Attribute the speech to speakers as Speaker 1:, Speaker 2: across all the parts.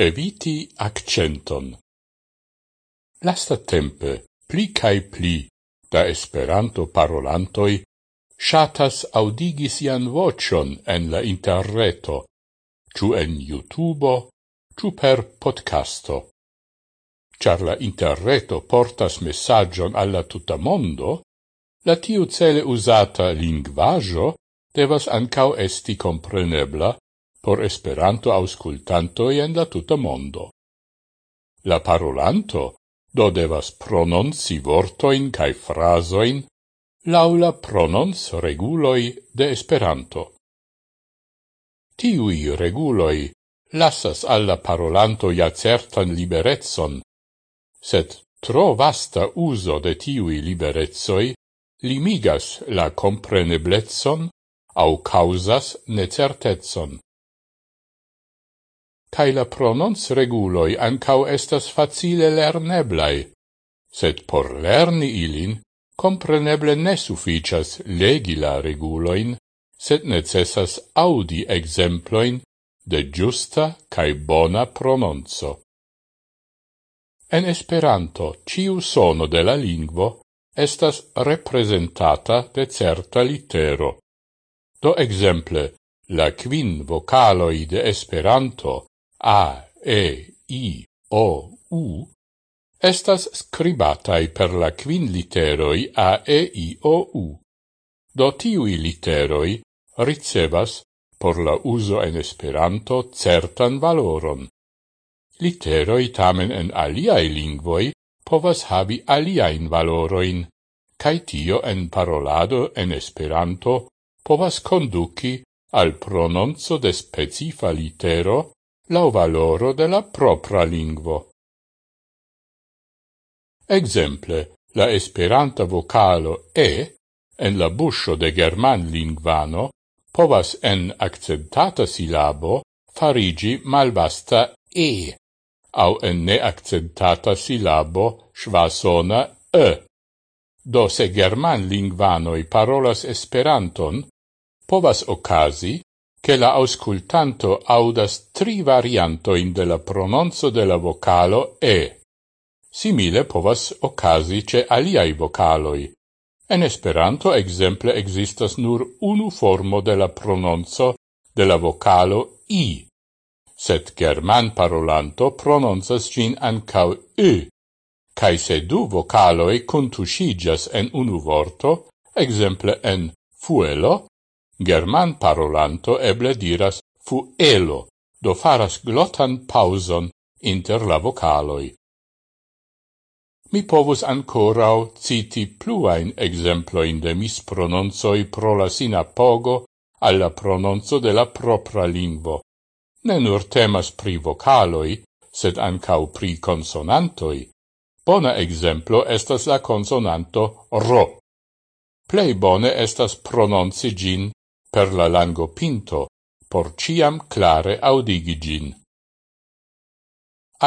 Speaker 1: eviti accenton. Lasta tempe, pli cae pli, da esperanto parolantoi, shatas audigis sian vocion en la interreto, ciu en YouTube, ciu per podcasto. Char la interreto portas messagion alla tuta mondo, la tiu cele usata linguaggio devas ancau esti comprenebla por Esperanto auscultanto en la tuta mondo. La parolanto do devas prononci vortoin cae frasoin laula pronons reguloi de Esperanto. Tiui reguloi lassas alla parolanto ja certan liberezzon, sed tro vasta uso de tiui liberezzoi limigas la comprenebletson au causas necertetson cae la pronons reguloi ancau estas facile lerneblai, sed por lerni ilin compreneble ne sufficias legi la reguloin, sed necessas audi exemploin de giusta cae bona prononzo. En Esperanto ciu sono de la lingvo estas representata de certa litero. Do exemple, la quin vocaloi de Esperanto A, E, I, O, U, estas scribatai per la quin literoi A, E, I, O, U. Do tiui literoi ricevas por la uso en Esperanto certan valoron. Literoi tamen en aliai lingvoi povas havi aliain valoroin, cae tio en parolado en Esperanto povas conduci al prononzo de specifa litero lau valoro de la propra lingvo. Exemple, la esperanta vocalo E en la buscio de german lingvano povas en accentata silabo farigi malvasta E, au en ne accentata silabo schwasona E. Do se german lingvanoi parolas esperanton, povas ocasi che la auscultanto audas tri variantoin de la prononzo de la vocalo E. Simile povas ocasi ce aliai vocaloi. En Esperanto exemple existas nur unu formo de la prononzo de la vocalo I, sed german parolanto prononzas gin ancau E, Cai se du vocaloi contusigas en unu vorto, exemple en fuelo, German parolanto eble diras fuelo, do faras glotan pauson inter la vocaloi. Mi povus ancorau citi pluain exemploin de misprononzoi pro la sinapogo alla prononzo de la propra lingvo. Ne nur temas pri vocaloi, sed ancau pri consonantoi. Bona exemplo estas la consonanto ro. Plei bone estas prononci gin per la lango pinto, por ciam clare audigigin.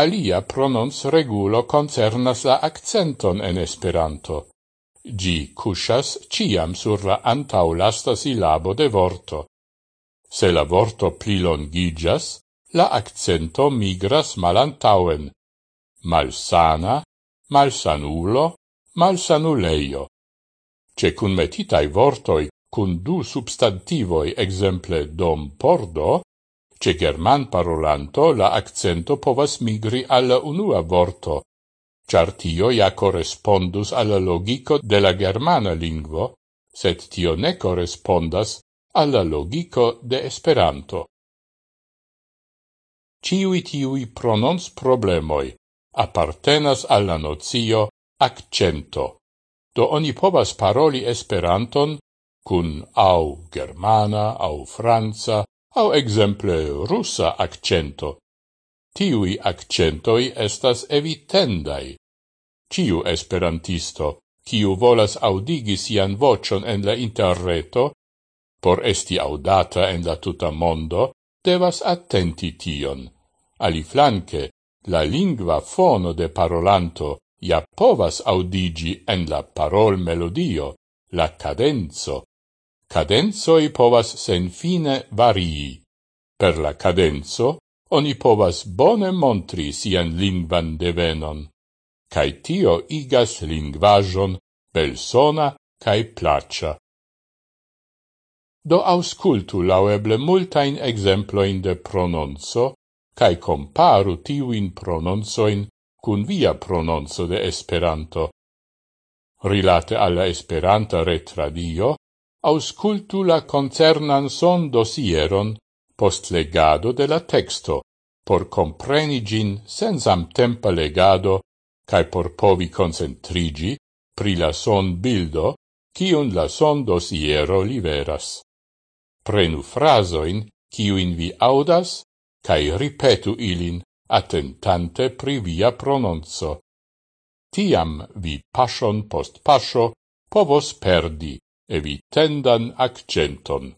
Speaker 1: Alia pronons regulo concernas la accenton en Esperanto. Gi cusas ciam sur la antaulasta silabo de vorto. Se la vorto plilongigas, la accento migras malantauen. Malsana, malsanulo, malsanuleio. Ce cun metitai vortoi cun du substantivoi, exemple dom pordo, ce german parolanto la accento povas migri alla unua vorto, char tio ja correspondus alla logico de la germana lingvo, sed tio ne correspondas alla logico de Esperanto. Ciui tiui pronons problemoi appartenas alla nozio accento, do oni povas paroli Esperanton cun au germana, au franza, au exemple russa accento. Tiui accentoi estas evitendai. Ciu esperantisto, ciu volas audigi sian vocion en la interreto, por esti audata en la tuta mondo, devas attenti tion. Ali flanque, la lingua fono de parolanto ja povas audigi en la parol melodio, la cadenzo, cadenzoi povas senfine varii. Per la cadenzo oni povas bone montri sian lingvan devenon, cae tio igas lingvajon belsona cae placia. Do auscultu laueble multain exemploin de prononzo, cae comparu tiuin prononzoin cun via prononzo de Esperanto. Rilate alla Esperanta retradio, auscultu la concernan son dosieron post legado de la texto, por compreni gin sensam tempa legado, cae por povi concentrigi pri la son bildo, cion la son dosiero liveras. Prenu frasoin, ciuin vi audas, cae ripetu ilin, attentante pri via prononzo. Tiam vi pasion post pasio povos perdi evitendan accenton.